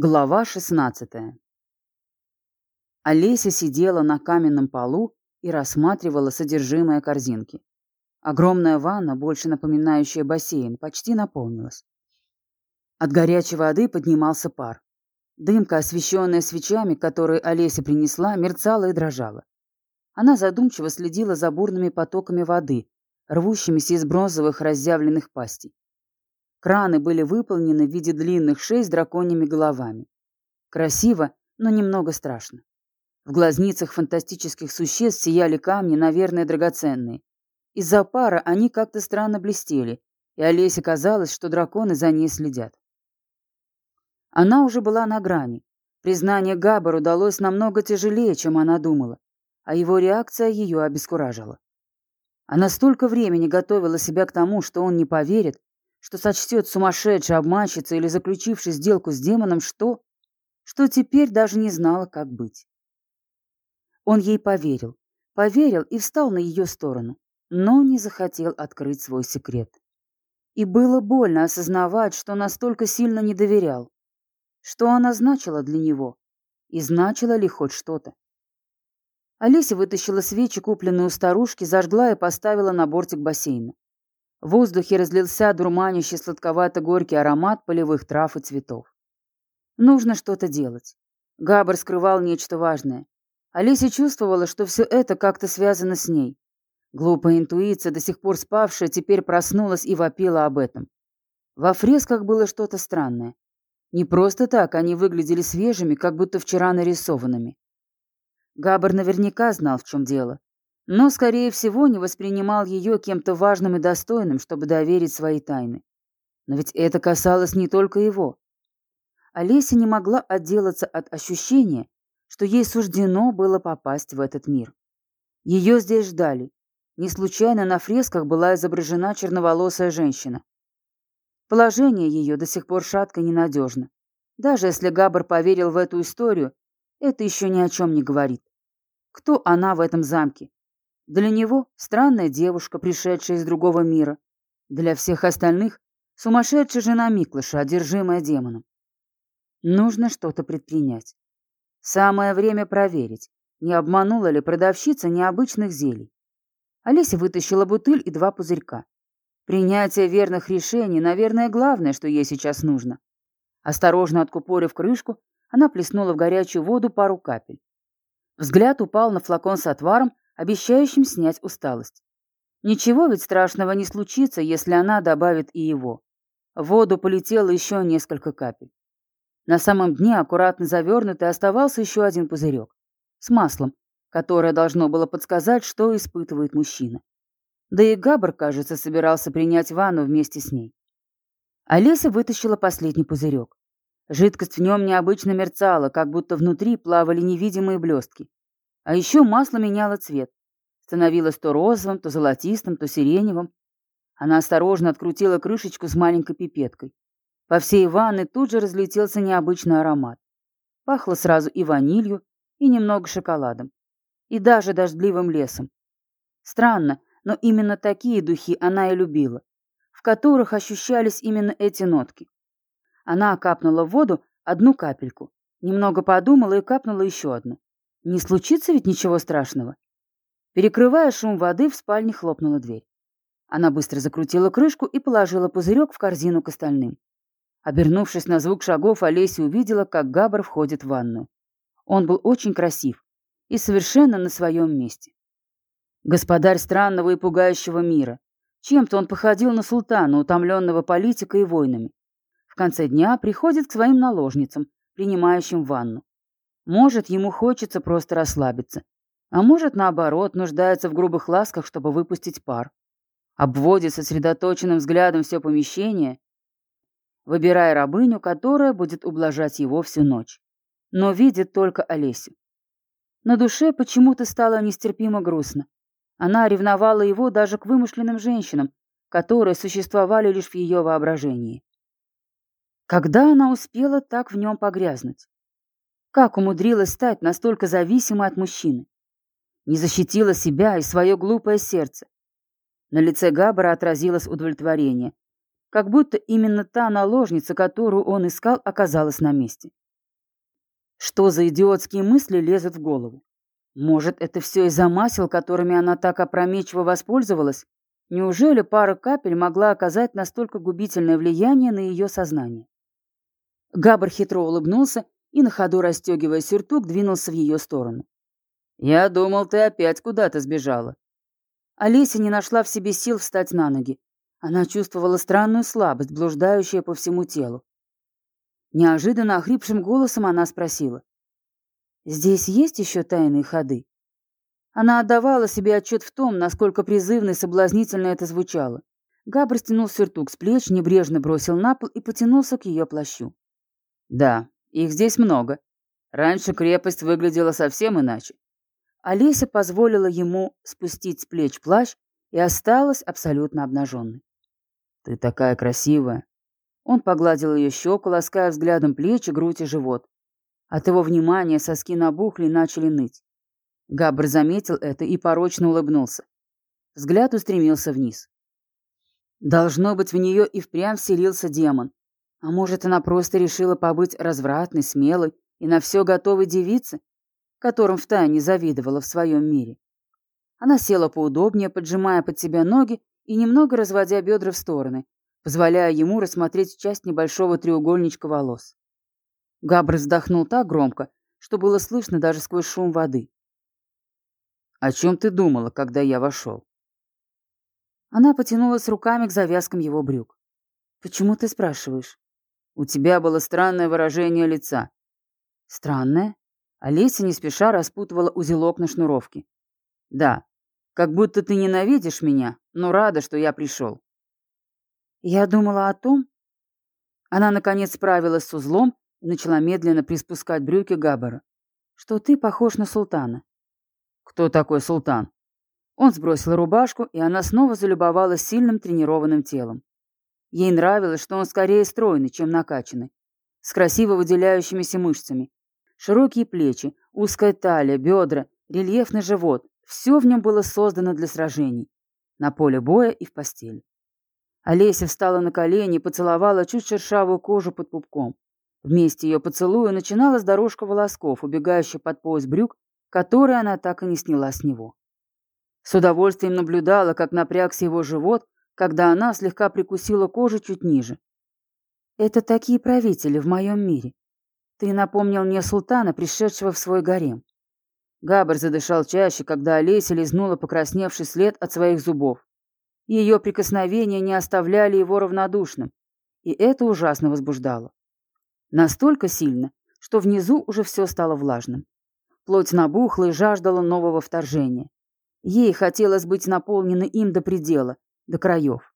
Глава 16 Олеся сидела на каменном полу и рассматривала содержимое корзинки. Огромная ванна, больше напоминающая бассейн, почти наполнилась. От горячей воды поднимался пар. Дымка, освещенная свечами, которые Олеся принесла, мерцала и дрожала. Она задумчиво следила за бурными потоками воды, рвущимися из бронзовых разъявленных пастей. Краны были выполнены в виде длинных шеи с драконьими головами. Красиво, но немного страшно. В глазницах фантастических существ сияли камни, наверное, драгоценные. Из-за пара они как-то странно блестели, и Олесе казалось, что драконы за ней следят. Она уже была на грани. Признание Габбару удалось намного тяжелее, чем она думала, а его реакция ее обескуражила. Она столько времени готовила себя к тому, что он не поверит, что сочтет сумасшедшей обманщица или заключившей сделку с демоном, что... что теперь даже не знала, как быть. Он ей поверил, поверил и встал на ее сторону, но не захотел открыть свой секрет. И было больно осознавать, что настолько сильно не доверял. Что она значила для него? И значила ли хоть что-то? Олеся вытащила свечи, купленные у старушки, зажгла и поставила на бортик бассейна. В воздухе разлился дурманящий сладковато-горький аромат полевых трав и цветов. Нужно что-то делать. Габр скрывал нечто важное. Олеся чувствовала, что все это как-то связано с ней. Глупая интуиция, до сих пор спавшая, теперь проснулась и вопила об этом. Во фресках было что-то странное. Не просто так они выглядели свежими, как будто вчера нарисованными. Габр наверняка знал, в чем дело но, скорее всего, не воспринимал ее кем-то важным и достойным, чтобы доверить свои тайны. Но ведь это касалось не только его. Олеся не могла отделаться от ощущения, что ей суждено было попасть в этот мир. Ее здесь ждали. Не случайно на фресках была изображена черноволосая женщина. Положение ее до сих пор шатко и ненадежно. Даже если Габр поверил в эту историю, это еще ни о чем не говорит. Кто она в этом замке? Для него странная девушка, пришедшая из другого мира. Для всех остальных сумасшедшая жена Миклыша, одержимая демоном. Нужно что-то предпринять. Самое время проверить, не обманула ли продавщица необычных зелий. Олеся вытащила бутыль и два пузырька. Принятие верных решений, наверное, главное, что ей сейчас нужно. Осторожно откупорив крышку, она плеснула в горячую воду пару капель. Взгляд упал на флакон с отваром, обещающим снять усталость. Ничего ведь страшного не случится, если она добавит и его. В воду полетело еще несколько капель. На самом дне, аккуратно завернутый, оставался еще один пузырек. С маслом, которое должно было подсказать, что испытывает мужчина. Да и Габр, кажется, собирался принять ванну вместе с ней. Олеся вытащила последний пузырек. Жидкость в нем необычно мерцала, как будто внутри плавали невидимые блестки. А еще масло меняло цвет. Становилось то розовым, то золотистым, то сиреневым. Она осторожно открутила крышечку с маленькой пипеткой. По всей ванной тут же разлетелся необычный аромат. Пахло сразу и ванилью, и немного шоколадом. И даже дождливым лесом. Странно, но именно такие духи она и любила, в которых ощущались именно эти нотки. Она капнула в воду одну капельку, немного подумала и капнула еще одну. Не случится ведь ничего страшного. Перекрывая шум воды, в спальне хлопнула дверь. Она быстро закрутила крышку и положила пузырек в корзину к остальным. Обернувшись на звук шагов, Олеся увидела, как Габр входит в ванную. Он был очень красив и совершенно на своем месте. Господарь странного и пугающего мира. Чем-то он походил на султана, утомленного политикой и войнами. В конце дня приходит к своим наложницам, принимающим ванну. Может, ему хочется просто расслабиться. А может, наоборот, нуждается в грубых ласках, чтобы выпустить пар. Обводит сосредоточенным взглядом все помещение, выбирая рабыню, которая будет ублажать его всю ночь. Но видит только Олесю. На душе почему-то стало нестерпимо грустно. Она ревновала его даже к вымышленным женщинам, которые существовали лишь в ее воображении. Когда она успела так в нем погрязнуть? Как умудрилась стать настолько зависимой от мужчины? Не защитила себя и свое глупое сердце. На лице Габбара отразилось удовлетворение, как будто именно та наложница, которую он искал, оказалась на месте. Что за идиотские мысли лезут в голову? Может, это все из-за масел, которыми она так опрометчиво воспользовалась? Неужели пара капель могла оказать настолько губительное влияние на ее сознание? Габр хитро улыбнулся и, на ходу расстегивая сюртук, двинулся в ее сторону. «Я думал, ты опять куда-то сбежала». Олеся не нашла в себе сил встать на ноги. Она чувствовала странную слабость, блуждающую по всему телу. Неожиданно охрипшим голосом она спросила. «Здесь есть еще тайные ходы?» Она отдавала себе отчет в том, насколько призывно и соблазнительно это звучало. Габр стянул сюртук с плеч, небрежно бросил на пол и потянулся к ее плащу. «Да, их здесь много. Раньше крепость выглядела совсем иначе». Олеся позволила ему спустить с плеч плащ и осталась абсолютно обнаженной. «Ты такая красивая!» Он погладил ее щеку, лаская взглядом плечи, грудь и живот. От его внимания соски набухли и начали ныть. Габр заметил это и порочно улыбнулся. Взгляд устремился вниз. Должно быть, в нее и впрямь вселился демон. А может, она просто решила побыть развратной, смелой и на все готовой девице, которым втайне завидовала в своем мире. Она села поудобнее, поджимая под себя ноги и немного разводя бедра в стороны, позволяя ему рассмотреть часть небольшого треугольничка волос. Габр вздохнул так громко, что было слышно даже сквозь шум воды. «О чем ты думала, когда я вошел?» Она потянулась руками к завязкам его брюк. «Почему ты спрашиваешь?» «У тебя было странное выражение лица». «Странное?» Олеся не спеша распутывала узелок на шнуровке. «Да, как будто ты ненавидишь меня, но рада, что я пришел». «Я думала о том...» Она, наконец, справилась с узлом и начала медленно приспускать брюки Габбара. «Что ты похож на султана». «Кто такой султан?» Он сбросил рубашку, и она снова залюбовалась сильным тренированным телом. Ей нравилось, что он скорее стройный, чем накачанный, с красиво выделяющимися мышцами. Широкие плечи, узкая талия, бедра, рельефный живот – все в нем было создано для сражений. На поле боя и в постели. Олеся встала на колени и поцеловала чуть шершавую кожу под пупком. Вместе ее поцелуя начиналась дорожка волосков, убегающая под пояс брюк который она так и не сняла с него. С удовольствием наблюдала, как напрягся его живот, когда она слегка прикусила кожу чуть ниже. «Это такие правители в моем мире. Ты напомнил мне султана, пришедшего в свой гарем». Габр задышал чаще, когда Олеся лизнула покрасневший след от своих зубов. Ее прикосновения не оставляли его равнодушным, и это ужасно возбуждало. Настолько сильно, что внизу уже все стало влажным. Плоть набухла и жаждала нового вторжения. Ей хотелось быть наполненной им до предела, до краев.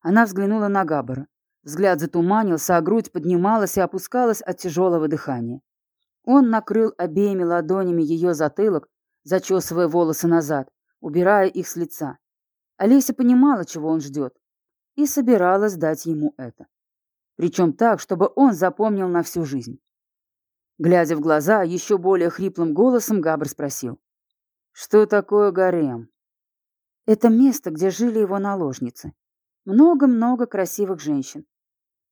Она взглянула на Габбара. Взгляд затуманился, а грудь поднималась и опускалась от тяжелого дыхания. Он накрыл обеими ладонями ее затылок, зачесывая волосы назад, убирая их с лица. Олеся понимала, чего он ждет, и собиралась дать ему это. Причем так, чтобы он запомнил на всю жизнь. Глядя в глаза, еще более хриплым голосом Габр спросил. «Что такое гарем?» «Это место, где жили его наложницы. Много-много красивых женщин.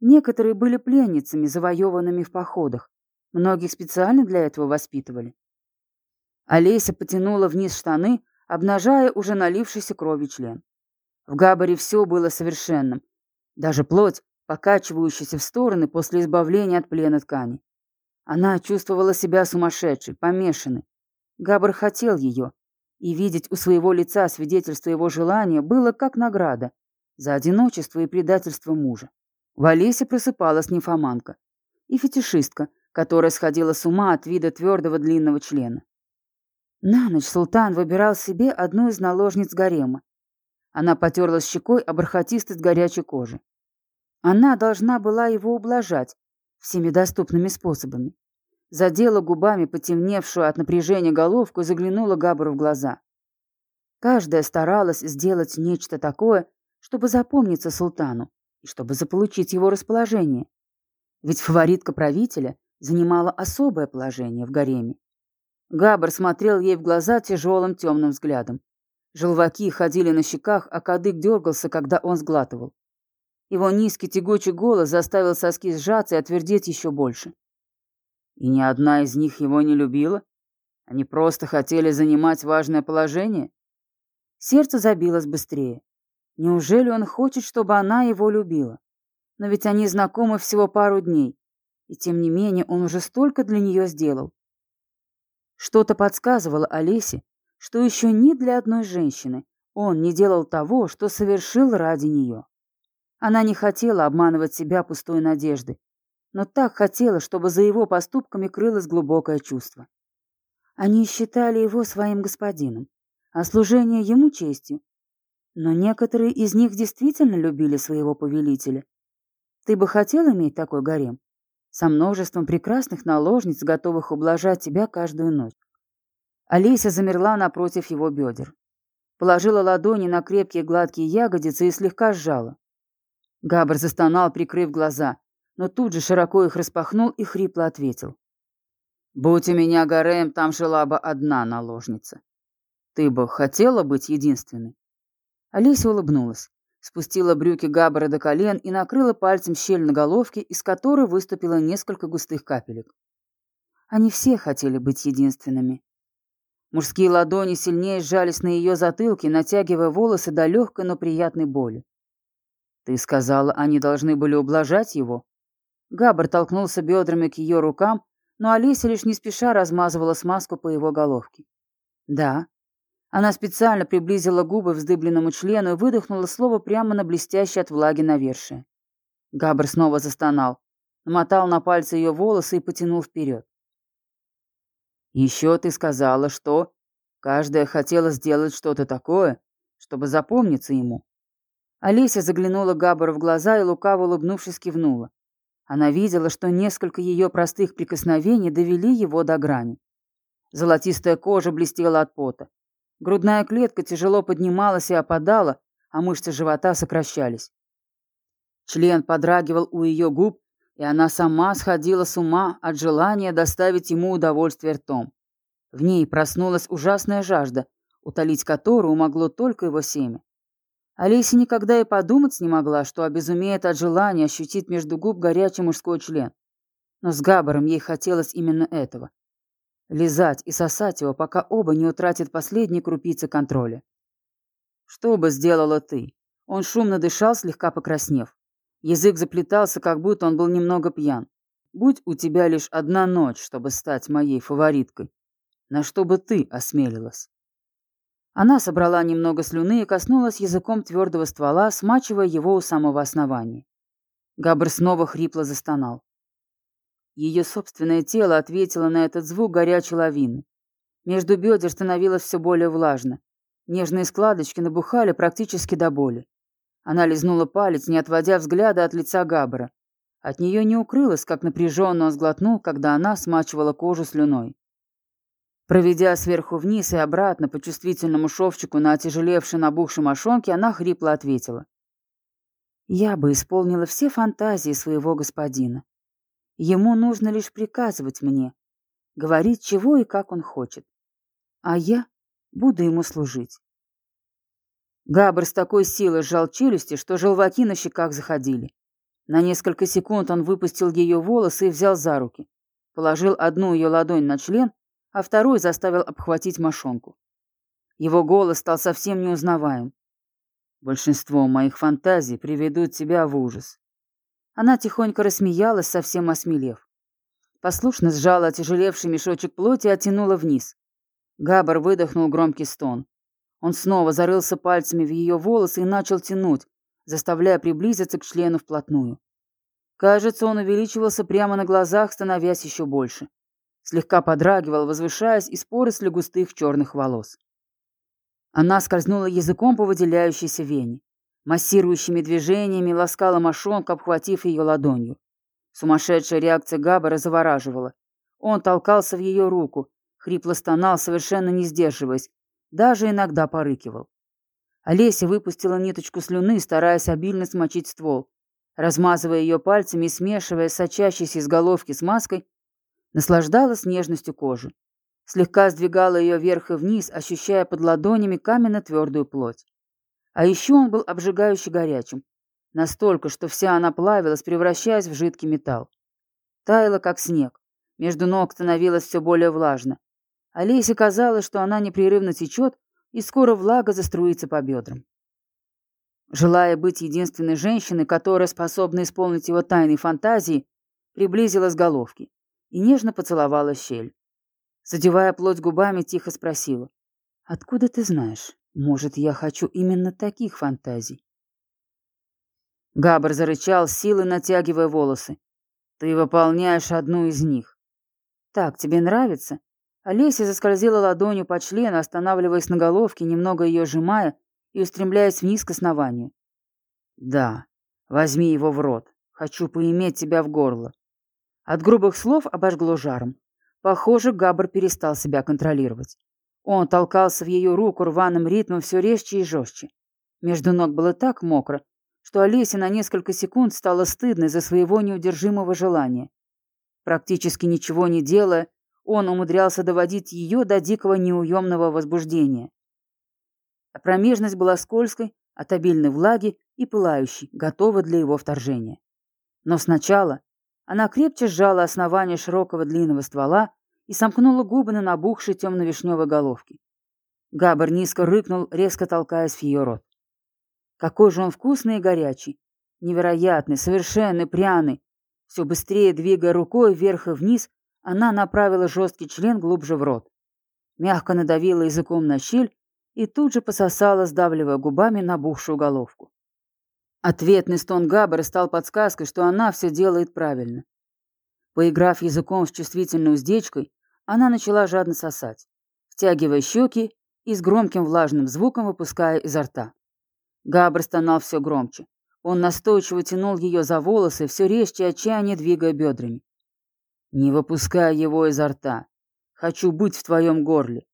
Некоторые были пленницами, завоеванными в походах. Многих специально для этого воспитывали». Олеся потянула вниз штаны, обнажая уже налившийся кровью член. В Габаре все было совершенным. Даже плоть, покачивающаяся в стороны после избавления от плена ткани. Она чувствовала себя сумасшедшей, помешанной. Габр хотел ее, и видеть у своего лица свидетельство его желания было как награда за одиночество и предательство мужа. В Олесе просыпалась нимфоманка и фетишистка, которая сходила с ума от вида твердого длинного члена. На ночь султан выбирал себе одну из наложниц гарема. Она потерлась щекой об бархатистость горячей кожи. Она должна была его ублажать, всеми доступными способами. Задела губами потемневшую от напряжения головку и заглянула Габару в глаза. Каждая старалась сделать нечто такое, чтобы запомниться султану и чтобы заполучить его расположение. Ведь фаворитка правителя занимала особое положение в гареме. Габар смотрел ей в глаза тяжелым темным взглядом. Желваки ходили на щеках, а кадык дергался, когда он сглатывал. Его низкий тягучий голос заставил соски сжаться и отвердеть еще больше. И ни одна из них его не любила? Они просто хотели занимать важное положение? Сердце забилось быстрее. Неужели он хочет, чтобы она его любила? Но ведь они знакомы всего пару дней. И тем не менее он уже столько для нее сделал. Что-то подсказывало Олесе, что еще ни для одной женщины он не делал того, что совершил ради нее. Она не хотела обманывать себя пустой надеждой, но так хотела, чтобы за его поступками крылось глубокое чувство. Они считали его своим господином, а служение ему честью. Но некоторые из них действительно любили своего повелителя. Ты бы хотел иметь такой гарем? Со множеством прекрасных наложниц, готовых ублажать тебя каждую ночь. Олеся замерла напротив его бедер. Положила ладони на крепкие гладкие ягодицы и слегка сжала. Габр застонал, прикрыв глаза, но тут же широко их распахнул и хрипло ответил. «Будь у меня гарем, там жила бы одна наложница. Ты бы хотела быть единственной?» Олеся улыбнулась, спустила брюки Габбара до колен и накрыла пальцем щель на головке, из которой выступило несколько густых капелек. Они все хотели быть единственными. Мужские ладони сильнее сжались на ее затылке, натягивая волосы до легкой, но приятной боли. «Ты сказала, они должны были ублажать его?» Габр толкнулся бедрами к ее рукам, но Олеся лишь не спеша размазывала смазку по его головке. «Да». Она специально приблизила губы вздыбленному члену и выдохнула слово прямо на блестящее от влаги навершие. Габр снова застонал, намотал на пальцы ее волосы и потянул вперед. «Еще ты сказала, что...» Каждая хотела сделать что-то такое, чтобы запомниться ему. Олеся заглянула Габбару в глаза и, лукаво улыбнувшись, кивнула. Она видела, что несколько ее простых прикосновений довели его до грани. Золотистая кожа блестела от пота. Грудная клетка тяжело поднималась и опадала, а мышцы живота сокращались. Член подрагивал у ее губ, и она сама сходила с ума от желания доставить ему удовольствие ртом. В ней проснулась ужасная жажда, утолить которую могло только его семя. Олеся никогда и подумать не могла, что обезумеет от желания ощутить между губ горячий мужской член. Но с Габаром ей хотелось именно этого. Лизать и сосать его, пока оба не утратят последние крупицы контроля. «Что бы сделала ты?» Он шумно дышал, слегка покраснев. Язык заплетался, как будто он был немного пьян. «Будь у тебя лишь одна ночь, чтобы стать моей фавориткой. На что бы ты осмелилась?» Она собрала немного слюны и коснулась языком твердого ствола, смачивая его у самого основания. Габр снова хрипло застонал. Ее собственное тело ответило на этот звук горячей лавины. Между бедер становилось все более влажно. Нежные складочки набухали практически до боли. Она лизнула палец, не отводя взгляда от лица Габбара. От нее не укрылось, как напряженно он сглотнул, когда она смачивала кожу слюной. Проведя сверху вниз и обратно по чувствительному шовчику на отяжелевшей набухшей мошонке, она хрипло ответила. «Я бы исполнила все фантазии своего господина. Ему нужно лишь приказывать мне, говорить, чего и как он хочет. А я буду ему служить». Габр с такой силой сжал челюсти, что желваки на щеках заходили. На несколько секунд он выпустил ее волосы и взял за руки. Положил одну ее ладонь на член а второй заставил обхватить мошонку. Его голос стал совсем неузнаваем. Большинство моих фантазий приведут тебя в ужас. Она тихонько рассмеялась, совсем осмелев. Послушно сжала отяжелевший мешочек плоти и оттянула вниз. Габар выдохнул громкий стон. Он снова зарылся пальцами в ее волосы и начал тянуть, заставляя приблизиться к члену вплотную. Кажется, он увеличивался прямо на глазах, становясь еще больше слегка подрагивал, возвышаясь из поросли густых черных волос. Она скользнула языком по выделяющейся вене. Массирующими движениями ласкала мошонку, обхватив ее ладонью. Сумасшедшая реакция Габбара завораживала. Он толкался в ее руку, хрипло стонал, совершенно не сдерживаясь, даже иногда порыкивал. Олеся выпустила ниточку слюны, стараясь обильно смочить ствол. Размазывая ее пальцами и смешивая сочащейся из головки с маской, наслаждалась нежностью кожи. Слегка сдвигала ее вверх и вниз, ощущая под ладонями каменно-твердую плоть. А еще он был обжигающе горячим. Настолько, что вся она плавилась, превращаясь в жидкий металл. Таяла, как снег. Между ног становилось все более влажно. Олесе казалось, что она непрерывно течет, и скоро влага заструится по бедрам. Желая быть единственной женщиной, которая способна исполнить его тайные фантазии, приблизилась к головке и нежно поцеловала щель. Задевая плоть губами, тихо спросила. «Откуда ты знаешь? Может, я хочу именно таких фантазий?» Габр зарычал, силой натягивая волосы. «Ты выполняешь одну из них». «Так, тебе нравится?» Олеся заскользила ладонью по члену, останавливаясь на головке, немного ее сжимая и устремляясь вниз к основанию. «Да, возьми его в рот. Хочу поиметь тебя в горло». От грубых слов обожгло жаром. Похоже, Габр перестал себя контролировать. Он толкался в ее руку рваным ритмом все резче и жестче. Между ног было так мокро, что Олесе на несколько секунд стало стыдно из-за своего неудержимого желания. Практически ничего не делая, он умудрялся доводить ее до дикого неуемного возбуждения. Промежность была скользкой, от обильной влаги и пылающей, готова для его вторжения. Но сначала она крепче сжала основание широкого длинного ствола и сомкнула губы на набухшей темно-вишневой головке. Габар низко рыкнул, резко толкаясь в ее рот. Какой же он вкусный и горячий, невероятный, совершенный, пряный. Все быстрее двигая рукой вверх и вниз, она направила жесткий член глубже в рот. Мягко надавила языком на щель и тут же пососала, сдавливая губами набухшую головку. Ответный стон Габбара стал подсказкой, что она все делает правильно. Поиграв языком с чувствительной уздечкой, она начала жадно сосать, втягивая щеки и с громким влажным звуком выпуская изо рта. Габр стонал все громче. Он настойчиво тянул ее за волосы, все резче отчаяние двигая бедрами. Не выпускай его изо рта. Хочу быть в твоем горле.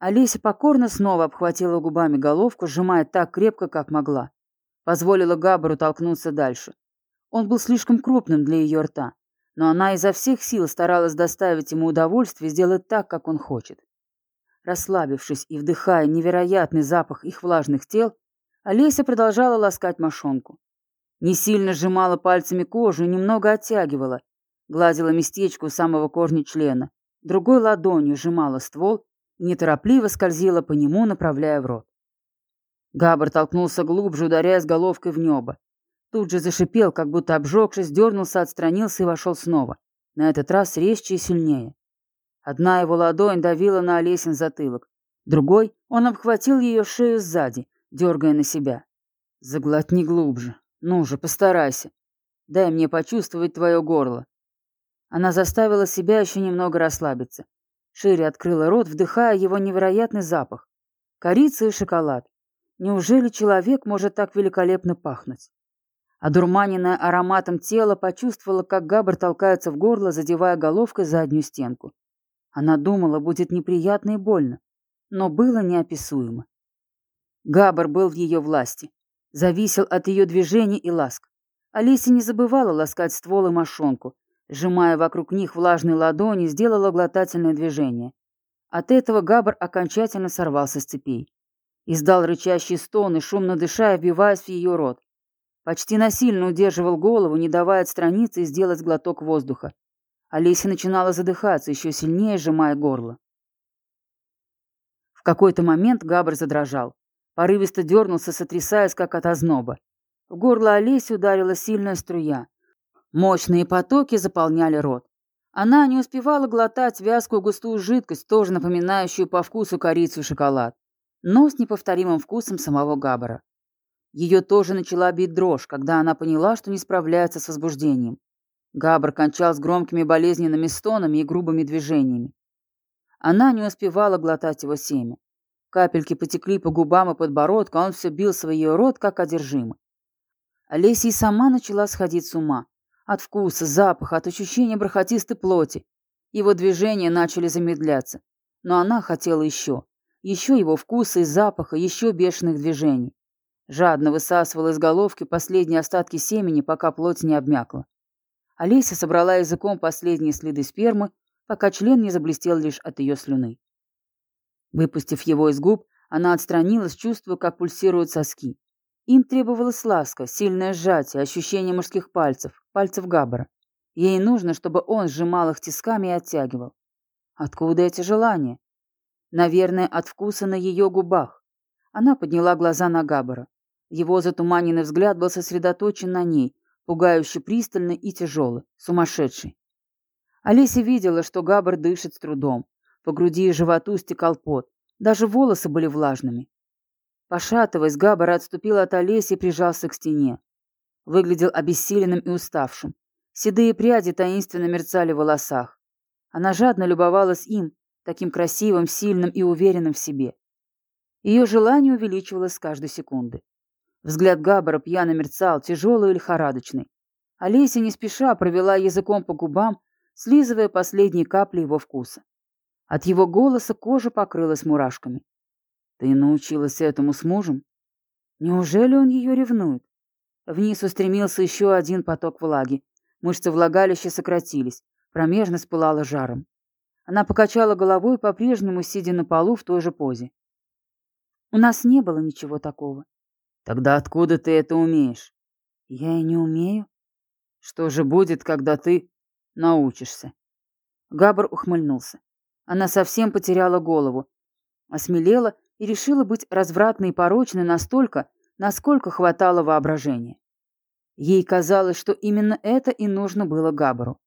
Олеся покорно снова обхватила губами головку, сжимая так крепко, как могла. Позволила Габару толкнуться дальше. Он был слишком крупным для ее рта, но она изо всех сил старалась доставить ему удовольствие сделать так, как он хочет. Расслабившись и вдыхая невероятный запах их влажных тел, Олеся продолжала ласкать мошонку. Не сильно сжимала пальцами кожу и немного оттягивала, гладила местечко у самого корня члена, другой ладонью сжимала ствол и неторопливо скользила по нему, направляя в рот. Габр толкнулся глубже, ударяя с головкой в небо. Тут же зашипел, как будто обжегшись, дернулся, отстранился и вошел снова. На этот раз резче и сильнее. Одна его ладонь давила на Олесин затылок. Другой он обхватил ее шею сзади, дергая на себя. «Заглотни глубже. Ну же, постарайся. Дай мне почувствовать твое горло. Она заставила себя еще немного расслабиться. Шире открыла рот, вдыхая его невероятный запах. Корица и шоколад. Неужели человек может так великолепно пахнуть? Одурманенная ароматом тело почувствовала, как Габр толкается в горло, задевая головкой заднюю стенку. Она думала, будет неприятно и больно, но было неописуемо. Габр был в ее власти, зависел от ее движений и ласк. Олеся не забывала ласкать ствол и мошонку, Сжимая вокруг них влажные ладони, сделала глотательное движение. От этого Габр окончательно сорвался с цепей. Издал рычащий стон и, шумно дыша, вбиваясь в ее рот. Почти насильно удерживал голову, не давая отстраниться и сделать глоток воздуха. Олеся начинала задыхаться, еще сильнее сжимая горло. В какой-то момент Габр задрожал. Порывисто дернулся, сотрясаясь, как от озноба. В горло Олеси ударила сильная струя. Мощные потоки заполняли рот. Она не успевала глотать вязкую густую жидкость, тоже напоминающую по вкусу корицу и шоколад, но с неповторимым вкусом самого Габбара. Ее тоже начала бить дрожь, когда она поняла, что не справляется с возбуждением. Габр кончал с громкими болезненными стонами и грубыми движениями. Она не успевала глотать его семя. Капельки потекли по губам и подбородку, а он все бил свой ее рот, как одержимый. Олеся и сама начала сходить с ума. От вкуса, запаха, от ощущения бархатистой плоти. Его движения начали замедляться. Но она хотела еще. Еще его вкуса и запаха, еще бешеных движений. Жадно высасывала из головки последние остатки семени, пока плоть не обмякла. Олеся собрала языком последние следы спермы, пока член не заблестел лишь от ее слюны. Выпустив его из губ, она отстранилась, чувствуя, как пульсируют соски. Им требовалась ласка, сильное сжатие, ощущение мужских пальцев, пальцев Габбара. Ей нужно, чтобы он сжимал их тисками и оттягивал. Откуда эти желания? Наверное, от вкуса на ее губах. Она подняла глаза на Габбара. Его затуманенный взгляд был сосредоточен на ней, пугающе пристальный и тяжелый, сумасшедший. Олеся видела, что Габбар дышит с трудом. По груди и животу стекал пот. Даже волосы были влажными. Пошатываясь, Габбар отступил от Олеси и прижался к стене. Выглядел обессиленным и уставшим. Седые пряди таинственно мерцали в волосах. Она жадно любовалась им, таким красивым, сильным и уверенным в себе. Ее желание увеличивалось с каждой секунды. Взгляд Габбара пьяно мерцал, тяжелый и лихорадочный. Олеся не спеша провела языком по губам, слизывая последние капли его вкуса. От его голоса кожа покрылась мурашками. «Ты научилась этому с мужем? Неужели он ее ревнует?» Вниз устремился еще один поток влаги. Мышцы влагалища сократились, промежность пылала жаром. Она покачала головой, по-прежнему сидя на полу в той же позе. «У нас не было ничего такого». «Тогда откуда ты это умеешь?» «Я и не умею». «Что же будет, когда ты научишься?» Габр ухмыльнулся. Она совсем потеряла голову, осмелела и решила быть развратной и порочной настолько, насколько хватало воображения. Ей казалось, что именно это и нужно было Габару.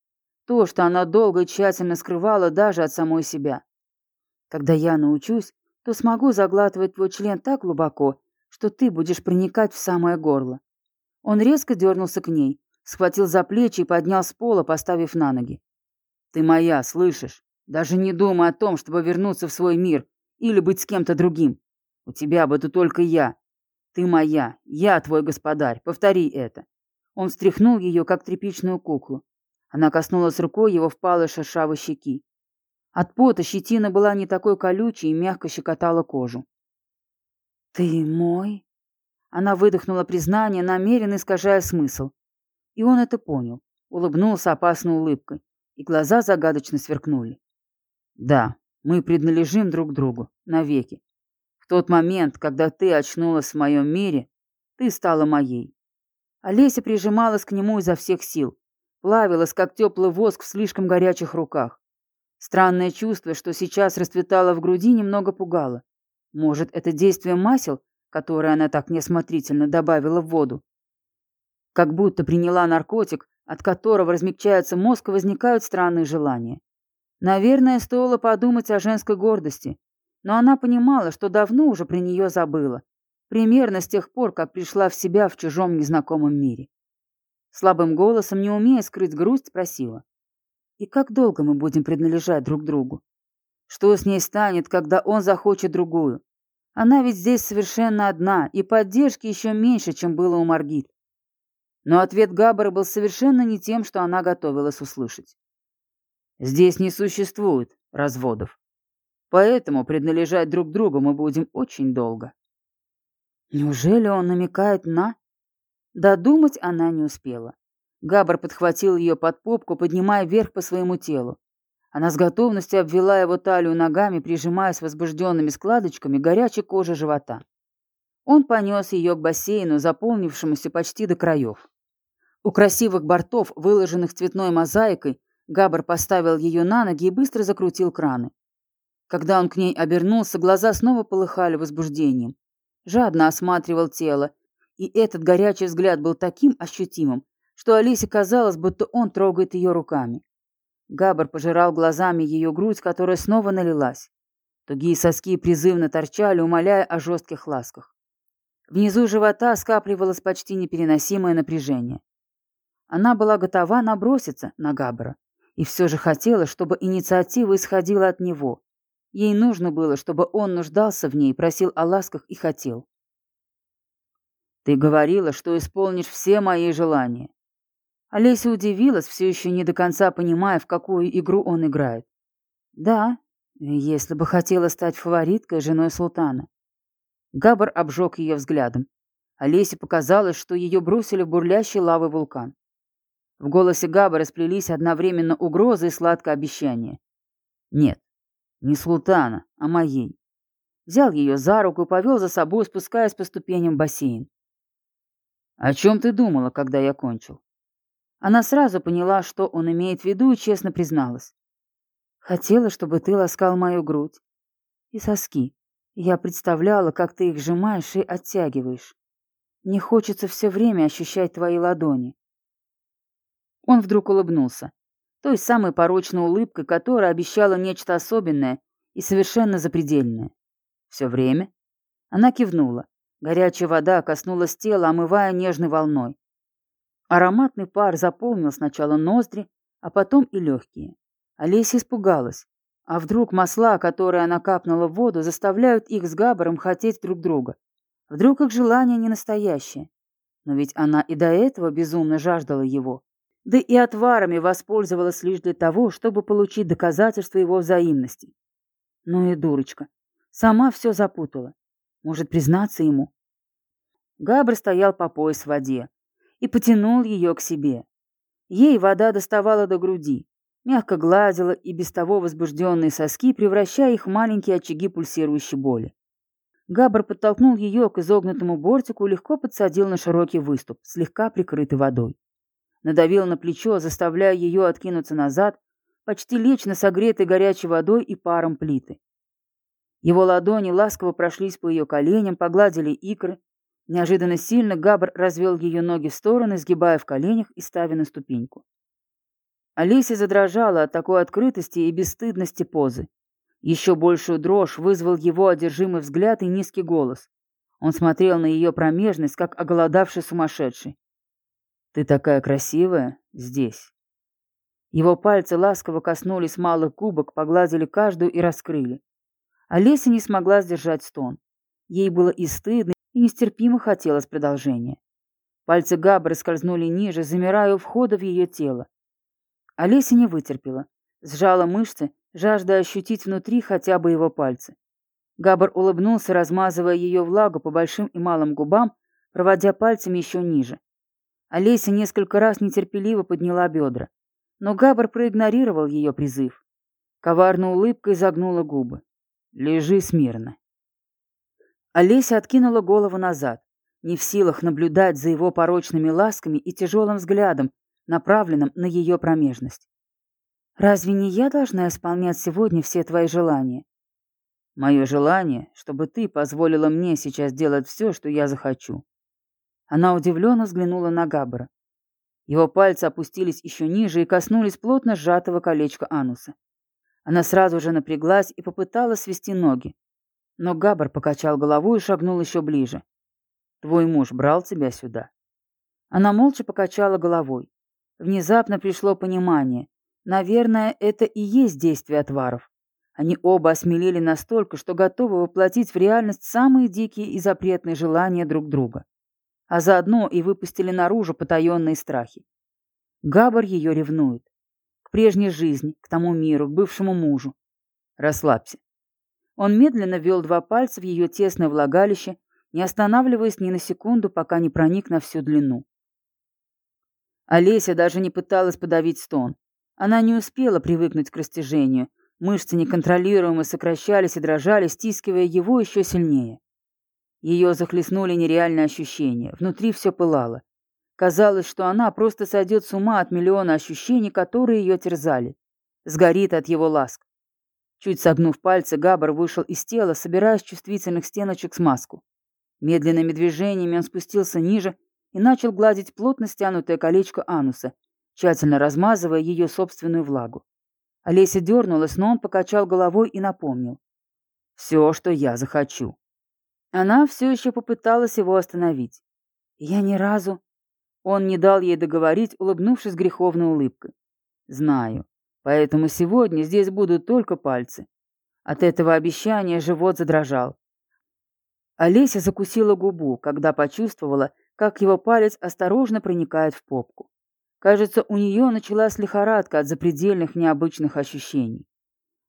То, что она долго и тщательно скрывала даже от самой себя. Когда я научусь, то смогу заглатывать твой член так глубоко, что ты будешь проникать в самое горло. Он резко дернулся к ней, схватил за плечи и поднял с пола, поставив на ноги. «Ты моя, слышишь? Даже не думай о том, чтобы вернуться в свой мир или быть с кем-то другим. У тебя буду только я, «Ты моя, я твой господарь, повтори это». Он встряхнул ее, как тряпичную куклу. Она коснулась рукой его впалой шершавой щеки. От пота щетина была не такой колючей и мягко щекотала кожу. «Ты мой?» Она выдохнула признание, намеренно искажая смысл. И он это понял, улыбнулся опасной улыбкой, и глаза загадочно сверкнули. «Да, мы принадлежим друг другу, навеки тот момент, когда ты очнулась в моем мире, ты стала моей. Олеся прижималась к нему изо всех сил, плавилась, как теплый воск в слишком горячих руках. Странное чувство, что сейчас расцветало в груди, немного пугало. Может, это действие масел, которое она так неосмотрительно добавила в воду? Как будто приняла наркотик, от которого размягчается мозг и возникают странные желания. Наверное, стоило подумать о женской гордости, но она понимала, что давно уже при нее забыла, примерно с тех пор, как пришла в себя в чужом незнакомом мире. Слабым голосом, не умея скрыть грусть, спросила. «И как долго мы будем принадлежать друг другу? Что с ней станет, когда он захочет другую? Она ведь здесь совершенно одна, и поддержки еще меньше, чем было у Маргит». Но ответ Габбара был совершенно не тем, что она готовилась услышать. «Здесь не существует разводов. Поэтому принадлежать друг другу мы будем очень долго. Неужели он намекает на... Додумать она не успела. Габр подхватил ее под попку, поднимая вверх по своему телу. Она с готовностью обвела его талию ногами, прижимаясь возбужденными складочками горячей кожи живота. Он понес ее к бассейну, заполнившемуся почти до краев. У красивых бортов, выложенных цветной мозаикой, Габр поставил ее на ноги и быстро закрутил краны. Когда он к ней обернулся, глаза снова полыхали возбуждением. Жадно осматривал тело, и этот горячий взгляд был таким ощутимым, что Алисе казалось, будто он трогает ее руками. Габар пожирал глазами ее грудь, которая снова налилась. Тугие соски призывно торчали, умоляя о жестких ласках. Внизу живота скапливалось почти непереносимое напряжение. Она была готова наброситься на Габбара, и все же хотела, чтобы инициатива исходила от него. Ей нужно было, чтобы он нуждался в ней, просил о ласках и хотел. «Ты говорила, что исполнишь все мои желания». Олеся удивилась, все еще не до конца понимая, в какую игру он играет. «Да, если бы хотела стать фавориткой, женой султана». Габар обжег ее взглядом. Олесе показалось, что ее бросили в бурлящий лавы вулкан. В голосе Габа сплелись одновременно угрозы и сладкое обещание. «Нет, не султана, а моей. Взял ее за руку и повел за собой, спускаясь по ступеням бассейн. «О чем ты думала, когда я кончил?» Она сразу поняла, что он имеет в виду, и честно призналась. «Хотела, чтобы ты ласкал мою грудь и соски. Я представляла, как ты их сжимаешь и оттягиваешь. Мне хочется все время ощущать твои ладони». Он вдруг улыбнулся. Той самой порочной улыбкой, которая обещала нечто особенное и совершенно запредельное. «Все время?» Она кивнула. Горячая вода коснулась тела, омывая нежной волной. Ароматный пар заполнил сначала ноздри, а потом и легкие. Олеся испугалась. А вдруг масла, которые она капнула в воду, заставляют их с Габаром хотеть друг друга? Вдруг их желание не настоящее? Но ведь она и до этого безумно жаждала его. Да и отварами воспользовалась лишь для того, чтобы получить доказательство его взаимности. Ну и дурочка. Сама все запутала. Может, признаться ему? Габр стоял по пояс в воде и потянул ее к себе. Ей вода доставала до груди, мягко гладила и без того возбужденные соски, превращая их в маленькие очаги пульсирующей боли. Габр подтолкнул ее к изогнутому бортику и легко подсадил на широкий выступ, слегка прикрытый водой. Надавил на плечо, заставляя ее откинуться назад, почти лечь на согретой горячей водой и паром плиты. Его ладони ласково прошлись по ее коленям, погладили икры. Неожиданно сильно Габр развел ее ноги в стороны, сгибая в коленях и ставя на ступеньку. Олеся задрожала от такой открытости и бесстыдности позы. Еще большую дрожь вызвал его одержимый взгляд и низкий голос. Он смотрел на ее промежность, как оголодавший сумасшедший. «Ты такая красивая здесь». Его пальцы ласково коснулись малых губок, погладили каждую и раскрыли. Олеся не смогла сдержать стон. Ей было и стыдно, и нестерпимо хотелось продолжения. Пальцы Габры скользнули ниже, замирая у входа в ее тело. Олеся не вытерпела. Сжала мышцы, жаждая ощутить внутри хотя бы его пальцы. Габр улыбнулся, размазывая ее влагу по большим и малым губам, проводя пальцами еще ниже. Олеся несколько раз нетерпеливо подняла бедра. Но Габр проигнорировал ее призыв. Коварная улыбка изогнула губы. Лежи смирно. Олеся откинула голову назад, не в силах наблюдать за его порочными ласками и тяжелым взглядом, направленным на ее промежность. «Разве не я должна исполнять сегодня все твои желания?» «Мое желание, чтобы ты позволила мне сейчас делать все, что я захочу». Она удивленно взглянула на Габбара. Его пальцы опустились еще ниже и коснулись плотно сжатого колечка ануса. Она сразу же напряглась и попыталась свести ноги. Но Габар покачал головой и шагнул еще ближе. «Твой муж брал тебя сюда?» Она молча покачала головой. Внезапно пришло понимание. Наверное, это и есть действие отваров. Они оба осмелели настолько, что готовы воплотить в реальность самые дикие и запретные желания друг друга. А заодно и выпустили наружу потаенные страхи. Габар ее ревнует прежней жизни, к тому миру, к бывшему мужу. Расслабься. Он медленно ввел два пальца в ее тесное влагалище, не останавливаясь ни на секунду, пока не проник на всю длину. Олеся даже не пыталась подавить стон. Она не успела привыкнуть к растяжению. Мышцы неконтролируемо сокращались и дрожали, стискивая его еще сильнее. Ее захлестнули нереальные ощущения. Внутри все пылало. Казалось, что она просто сойдет с ума от миллиона ощущений, которые ее терзали. Сгорит от его ласк. Чуть согнув пальцы, Габар вышел из тела, собирая с чувствительных стеночек смазку. Медленными движениями он спустился ниже и начал гладить плотно стянутое колечко ануса, тщательно размазывая ее собственную влагу. Олеся дернулась, но он покачал головой и напомнил. «Все, что я захочу». Она все еще попыталась его остановить. «Я ни разу...» Он не дал ей договорить, улыбнувшись греховной улыбкой. «Знаю. Поэтому сегодня здесь будут только пальцы». От этого обещания живот задрожал. Олеся закусила губу, когда почувствовала, как его палец осторожно проникает в попку. Кажется, у нее началась лихорадка от запредельных необычных ощущений.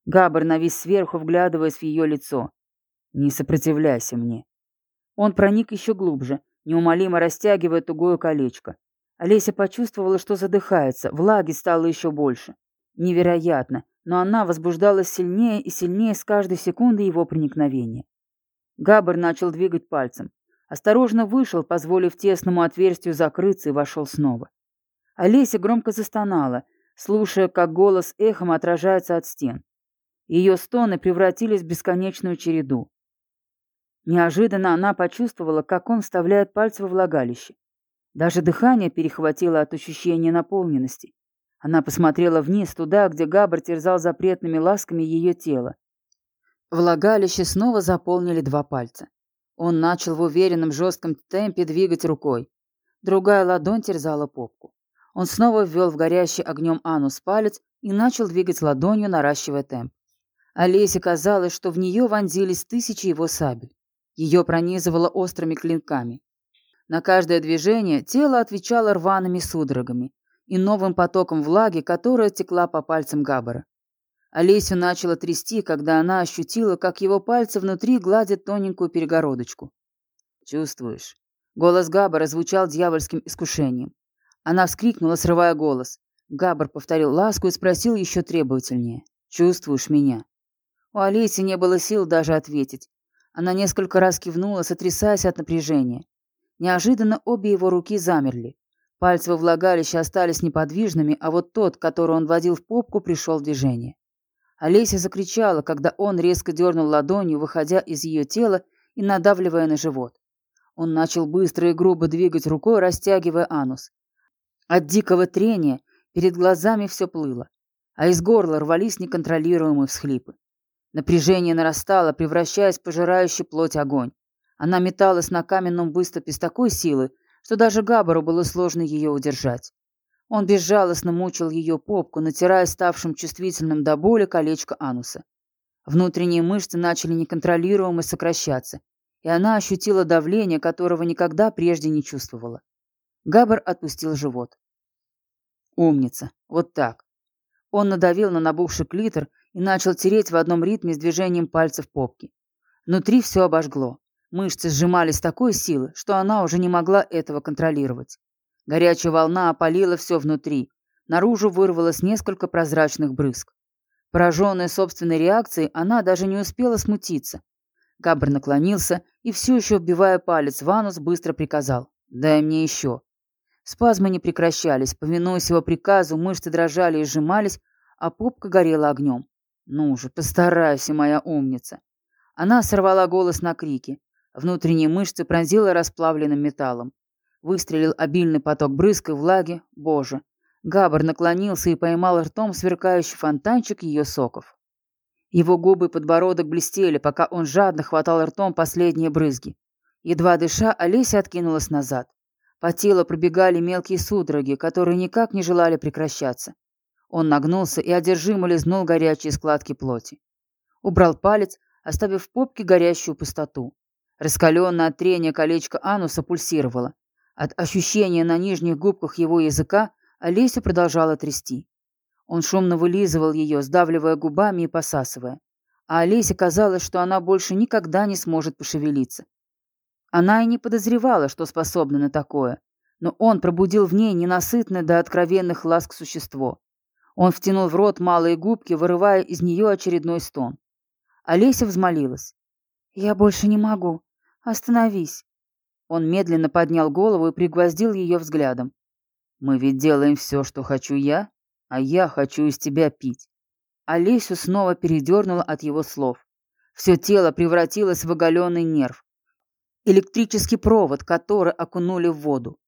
Габр навис сверху, вглядываясь в ее лицо. «Не сопротивляйся мне». Он проник еще глубже, неумолимо растягивая тугое колечко. Олеся почувствовала, что задыхается, влаги стало еще больше. Невероятно, но она возбуждалась сильнее и сильнее с каждой секундой его проникновения. Габр начал двигать пальцем. Осторожно вышел, позволив тесному отверстию закрыться, и вошел снова. Олеся громко застонала, слушая, как голос эхом отражается от стен. Ее стоны превратились в бесконечную череду. Неожиданно она почувствовала, как он вставляет пальцы во влагалище. Даже дыхание перехватило от ощущения наполненности. Она посмотрела вниз, туда, где Габр терзал запретными ласками ее тело. Влагалище снова заполнили два пальца. Он начал в уверенном жестком темпе двигать рукой. Другая ладонь терзала попку. Он снова ввел в горящий огнем анус палец и начал двигать ладонью, наращивая темп. Олесе казалось, что в нее вонзились тысячи его сабель. Ее пронизывало острыми клинками. На каждое движение тело отвечало рваными судорогами и новым потоком влаги, которая текла по пальцам Габбара. Олесю начало трясти, когда она ощутила, как его пальцы внутри гладят тоненькую перегородочку. «Чувствуешь?» Голос Габбара звучал дьявольским искушением. Она вскрикнула, срывая голос. Габбар повторил ласку и спросил еще требовательнее. «Чувствуешь меня?» У Олеси не было сил даже ответить. Она несколько раз кивнула, сотрясаясь от напряжения. Неожиданно обе его руки замерли. Пальцы во влагалище остались неподвижными, а вот тот, который он водил в попку, пришел в движение. Олеся закричала, когда он резко дернул ладонью, выходя из ее тела и надавливая на живот. Он начал быстро и грубо двигать рукой, растягивая анус. От дикого трения перед глазами все плыло, а из горла рвались неконтролируемые всхлипы. Напряжение нарастало, превращаясь в пожирающий плоть огонь. Она металась на каменном выступе с такой силой, что даже Габару было сложно ее удержать. Он безжалостно мучил ее попку, натирая ставшим чувствительным до боли колечко ануса. Внутренние мышцы начали неконтролируемо сокращаться, и она ощутила давление, которого никогда прежде не чувствовала. Габар отпустил живот. «Умница. Вот так». Он надавил на набухший клитор и начал тереть в одном ритме с движением пальцев попки. Внутри все обожгло. Мышцы сжимались такой силы, что она уже не могла этого контролировать. Горячая волна опалила все внутри. Наружу вырвалось несколько прозрачных брызг. Пораженная собственной реакцией, она даже не успела смутиться. Габр наклонился и, все еще вбивая палец в анус, быстро приказал «Дай мне еще». Спазмы не прекращались, повинуясь его приказу, мышцы дрожали и сжимались, а попка горела огнем. «Ну же, постарайся, моя умница!» Она сорвала голос на крики. Внутренние мышцы пронзила расплавленным металлом. Выстрелил обильный поток брызг и влаги. Боже! Габар наклонился и поймал ртом сверкающий фонтанчик ее соков. Его губы и подбородок блестели, пока он жадно хватал ртом последние брызги. Едва дыша, Олеся откинулась назад. По телу пробегали мелкие судороги, которые никак не желали прекращаться. Он нагнулся и одержимо лизнул горячие складки плоти. Убрал палец, оставив в попке горящую пустоту. Раскаленное от трения колечко ануса пульсировало. От ощущения на нижних губках его языка Олесю продолжала трясти. Он шумно вылизывал ее, сдавливая губами и посасывая. А Олесе казалось, что она больше никогда не сможет пошевелиться. Она и не подозревала, что способна на такое, но он пробудил в ней ненасытное до откровенных ласк существо. Он втянул в рот малые губки, вырывая из нее очередной стон. Олеся взмолилась. «Я больше не могу. Остановись». Он медленно поднял голову и пригвоздил ее взглядом. «Мы ведь делаем все, что хочу я, а я хочу из тебя пить». Олесю снова передернуло от его слов. Все тело превратилось в оголенный нерв. Электрический провод, который окунули в воду.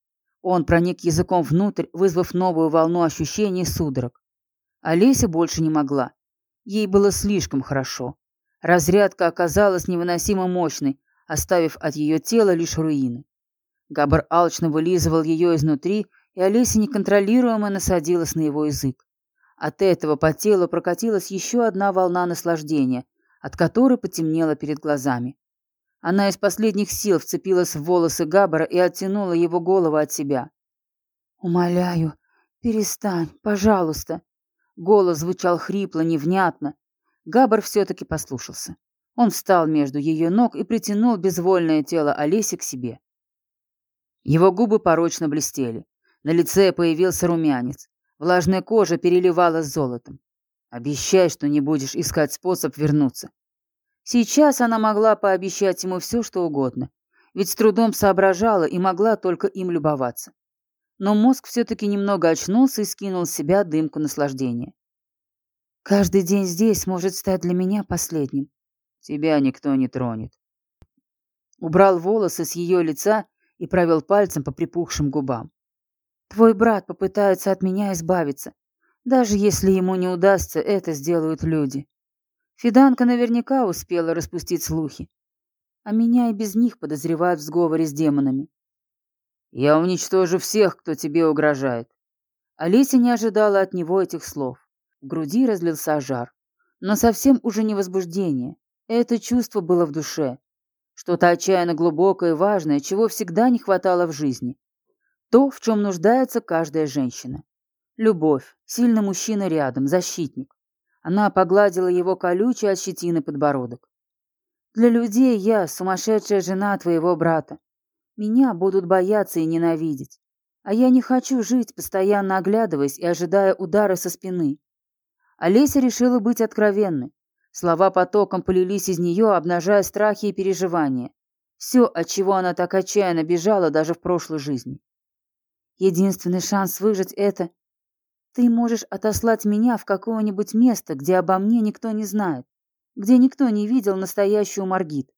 Он проник языком внутрь, вызвав новую волну ощущений судорог. Олеся больше не могла. Ей было слишком хорошо. Разрядка оказалась невыносимо мощной, оставив от ее тела лишь руины. Габар алчно вылизывал ее изнутри, и Олеся неконтролируемо насадилась на его язык. От этого по телу прокатилась еще одна волна наслаждения, от которой потемнело перед глазами. Она из последних сил вцепилась в волосы Габбара и оттянула его голову от себя. «Умоляю, перестань, пожалуйста», Голос звучал хрипло, невнятно. Габар все-таки послушался. Он встал между ее ног и притянул безвольное тело Олеси к себе. Его губы порочно блестели. На лице появился румянец. Влажная кожа переливалась золотом. «Обещай, что не будешь искать способ вернуться». Сейчас она могла пообещать ему все, что угодно, ведь с трудом соображала и могла только им любоваться. Но мозг все-таки немного очнулся и скинул с себя дымку наслаждения. «Каждый день здесь может стать для меня последним. Тебя никто не тронет». Убрал волосы с ее лица и провел пальцем по припухшим губам. «Твой брат попытается от меня избавиться. Даже если ему не удастся, это сделают люди. Фиданка наверняка успела распустить слухи. А меня и без них подозревают в сговоре с демонами. Я уничтожу всех, кто тебе угрожает. Олеся не ожидала от него этих слов. В груди разлился жар. Но совсем уже не возбуждение. Это чувство было в душе. Что-то отчаянно глубокое и важное, чего всегда не хватало в жизни. То, в чем нуждается каждая женщина. Любовь, сильный мужчина рядом, защитник. Она погладила его колючий от щетины подбородок. «Для людей я сумасшедшая жена твоего брата. Меня будут бояться и ненавидеть. А я не хочу жить, постоянно оглядываясь и ожидая удара со спины». Олеся решила быть откровенной. Слова потоком полились из нее, обнажая страхи и переживания. Все, от чего она так отчаянно бежала даже в прошлой жизни. Единственный шанс выжить — это ты можешь отослать меня в какое-нибудь место, где обо мне никто не знает, где никто не видел настоящую Маргит.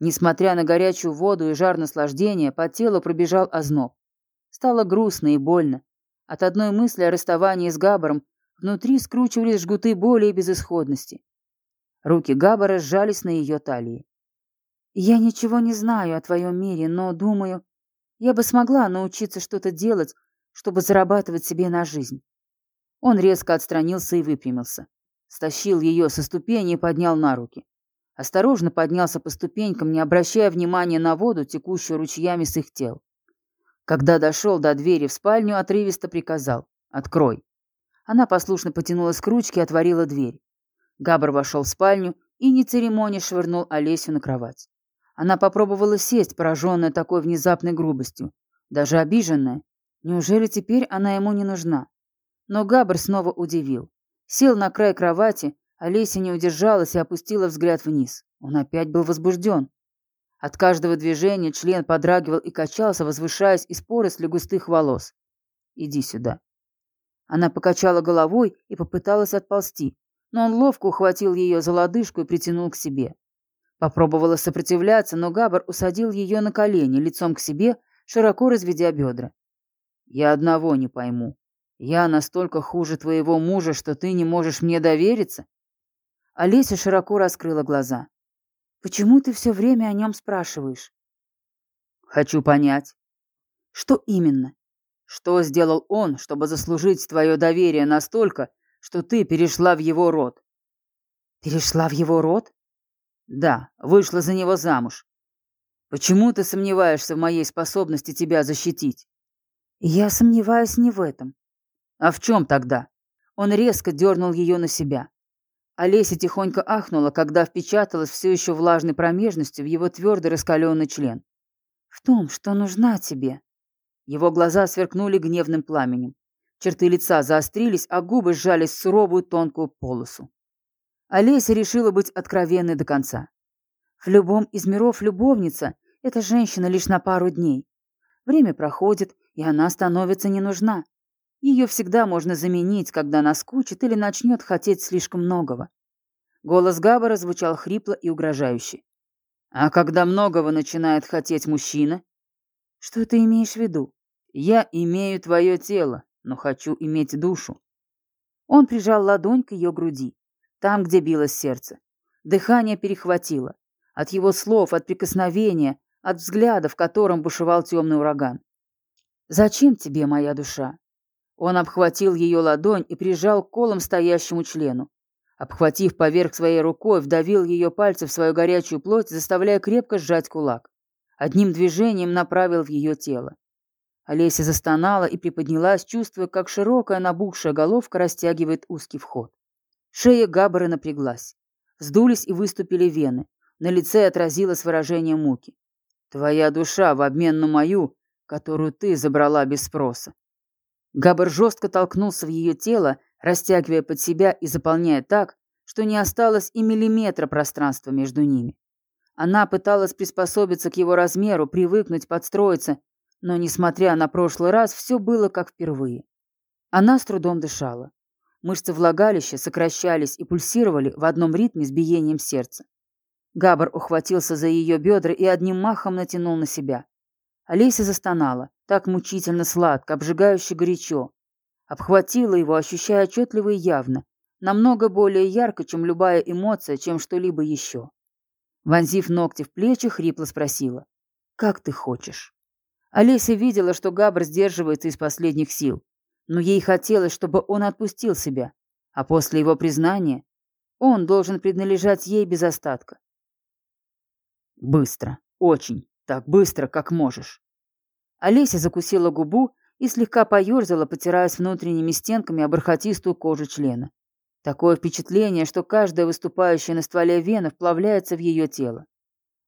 Несмотря на горячую воду и жар наслаждения, по телу пробежал озноб. Стало грустно и больно. От одной мысли о расставании с Габаром внутри скручивались жгуты боли и безысходности. Руки Габбара сжались на ее талии. «Я ничего не знаю о твоем мире, но, думаю, я бы смогла научиться что-то делать, чтобы зарабатывать себе на жизнь. Он резко отстранился и выпрямился. Стащил ее со ступени и поднял на руки. Осторожно поднялся по ступенькам, не обращая внимания на воду, текущую ручьями с их тел. Когда дошел до двери в спальню, отрывисто приказал «Открой». Она послушно потянулась к ручке и отворила дверь. Габр вошел в спальню и, не церемония, швырнул Олесю на кровать. Она попробовала сесть, пораженная такой внезапной грубостью, даже обиженная, Неужели теперь она ему не нужна? Но Габр снова удивил. Сел на край кровати, а Леся не удержалась и опустила взгляд вниз. Он опять был возбужден. От каждого движения член подрагивал и качался, возвышаясь из поросли густых волос. «Иди сюда». Она покачала головой и попыталась отползти, но он ловко ухватил ее за лодыжку и притянул к себе. Попробовала сопротивляться, но Габар усадил ее на колени, лицом к себе, широко разведя бедра. Я одного не пойму. Я настолько хуже твоего мужа, что ты не можешь мне довериться?» Олеся широко раскрыла глаза. «Почему ты все время о нем спрашиваешь?» «Хочу понять». «Что именно?» «Что сделал он, чтобы заслужить твое доверие настолько, что ты перешла в его род?» «Перешла в его род?» «Да, вышла за него замуж. Почему ты сомневаешься в моей способности тебя защитить?» Я сомневаюсь не в этом. А в чем тогда? Он резко дернул ее на себя. Олеся тихонько ахнула, когда впечаталась все еще влажной промежностью в его твердый раскаленный член. В том, что нужна тебе. Его глаза сверкнули гневным пламенем. Черты лица заострились, а губы сжались в суровую тонкую полосу. Олеся решила быть откровенной до конца. В любом из миров любовница — это женщина лишь на пару дней. Время проходит, и она становится не нужна. Ее всегда можно заменить, когда наскучит или начнет хотеть слишком многого. Голос Габбара звучал хрипло и угрожающе. «А когда многого начинает хотеть мужчина?» «Что ты имеешь в виду?» «Я имею твое тело, но хочу иметь душу». Он прижал ладонь к ее груди, там, где билось сердце. Дыхание перехватило. От его слов, от прикосновения, от взгляда, в котором бушевал темный ураган. «Зачем тебе моя душа?» Он обхватил ее ладонь и прижал колом стоящему члену. Обхватив поверх своей рукой, вдавил ее пальцы в свою горячую плоть, заставляя крепко сжать кулак. Одним движением направил в ее тело. Олеся застонала и приподнялась, чувствуя, как широкая набухшая головка растягивает узкий вход. Шея Габбара напряглась. Сдулись и выступили вены. На лице отразилось выражение муки. «Твоя душа в обмен на мою которую ты забрала без спроса. Габр жестко толкнулся в ее тело, растягивая под себя и заполняя так, что не осталось и миллиметра пространства между ними. Она пыталась приспособиться к его размеру, привыкнуть, подстроиться, Но, несмотря на прошлый раз, все было как впервые. Она с трудом дышала. Мышцы влагалища сокращались и пульсировали в одном ритме с биением сердца. Габар ухватился за ее бедра и одним махом натянул на себя. Олеся застонала, так мучительно сладко, обжигающе горячо. Обхватила его, ощущая отчетливо и явно, намного более ярко, чем любая эмоция, чем что-либо еще. Вонзив ногти в плечи, хрипло спросила. «Как ты хочешь?» Олеся видела, что Габр сдерживается из последних сил, но ей хотелось, чтобы он отпустил себя, а после его признания он должен принадлежать ей без остатка. «Быстро, очень, так быстро, как можешь». Олеся закусила губу и слегка поерзала, потираясь внутренними стенками об бархатистую кожу члена. Такое впечатление, что каждая выступающая на стволе вена вплавляется в ее тело.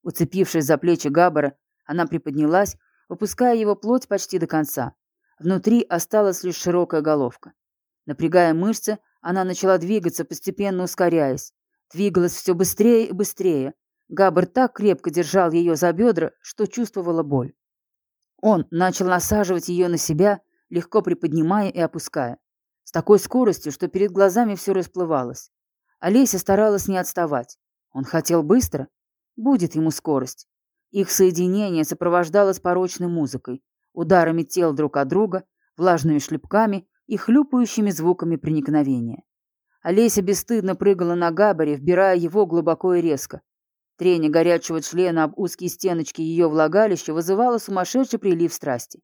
Уцепившись за плечи Габбара, она приподнялась, выпуская его плоть почти до конца. Внутри осталась лишь широкая головка. Напрягая мышцы, она начала двигаться, постепенно ускоряясь. Двигалась все быстрее и быстрее. Габбар так крепко держал ее за бедра, что чувствовала боль. Он начал насаживать ее на себя, легко приподнимая и опуская. С такой скоростью, что перед глазами все расплывалось. Олеся старалась не отставать. Он хотел быстро. Будет ему скорость. Их соединение сопровождалось порочной музыкой, ударами тел друг от друга, влажными шлепками и хлюпающими звуками проникновения. Олеся бесстыдно прыгала на габаре, вбирая его глубоко и резко. Трение горячего члена об узкие стеночки ее влагалища вызывало сумасшедший прилив страсти.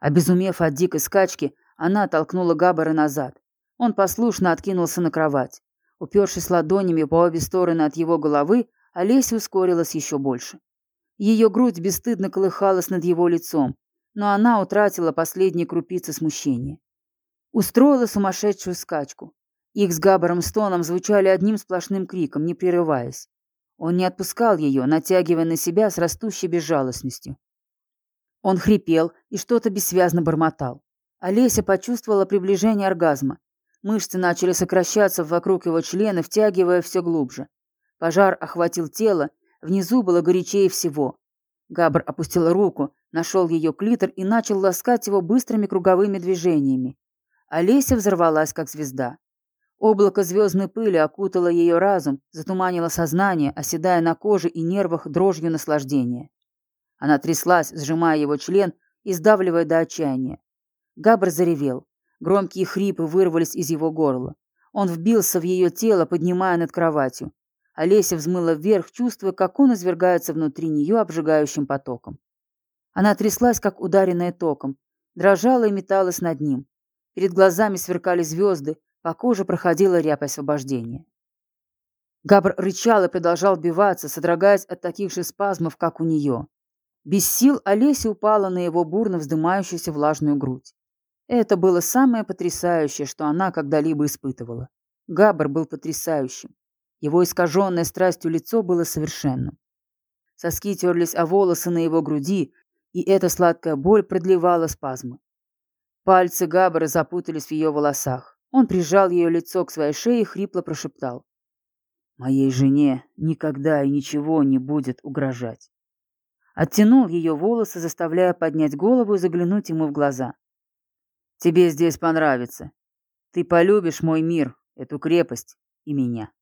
Обезумев от дикой скачки, она толкнула Габбара назад. Он послушно откинулся на кровать. Упершись ладонями по обе стороны от его головы, Олеся ускорилась еще больше. Ее грудь бесстыдно колыхалась над его лицом, но она утратила последние крупицы смущения. Устроила сумасшедшую скачку. Их с Габбаром стоном звучали одним сплошным криком, не прерываясь. Он не отпускал ее, натягивая на себя с растущей безжалостностью. Он хрипел и что-то бессвязно бормотал. Олеся почувствовала приближение оргазма. Мышцы начали сокращаться вокруг его члена, втягивая все глубже. Пожар охватил тело, внизу было горячее всего. Габр опустил руку, нашел ее клитор и начал ласкать его быстрыми круговыми движениями. Олеся взорвалась, как звезда. Облако звездной пыли окутало ее разум, затуманило сознание, оседая на коже и нервах дрожью наслаждения. Она тряслась, сжимая его член и сдавливая до отчаяния. Габр заревел. Громкие хрипы вырвались из его горла. Он вбился в ее тело, поднимая над кроватью. Олеся взмыла вверх, чувствуя, как он извергается внутри нее обжигающим потоком. Она тряслась, как ударенная током, дрожала и металась над ним. Перед глазами сверкали звезды, по коже проходила рябь освобождения. Габр рычал и продолжал биваться, содрогаясь от таких же спазмов, как у нее. Без сил Олеся упала на его бурно вздымающуюся влажную грудь. Это было самое потрясающее, что она когда-либо испытывала. Габр был потрясающим. Его искаженное страстью лицо было совершенным. Соски терлись о волосы на его груди, и эта сладкая боль продлевала спазмы. Пальцы Габбара запутались в ее волосах. Он прижал ее лицо к своей шее и хрипло прошептал. «Моей жене никогда и ничего не будет угрожать». Оттянул ее волосы, заставляя поднять голову и заглянуть ему в глаза. Тебе здесь понравится. Ты полюбишь мой мир, эту крепость и меня.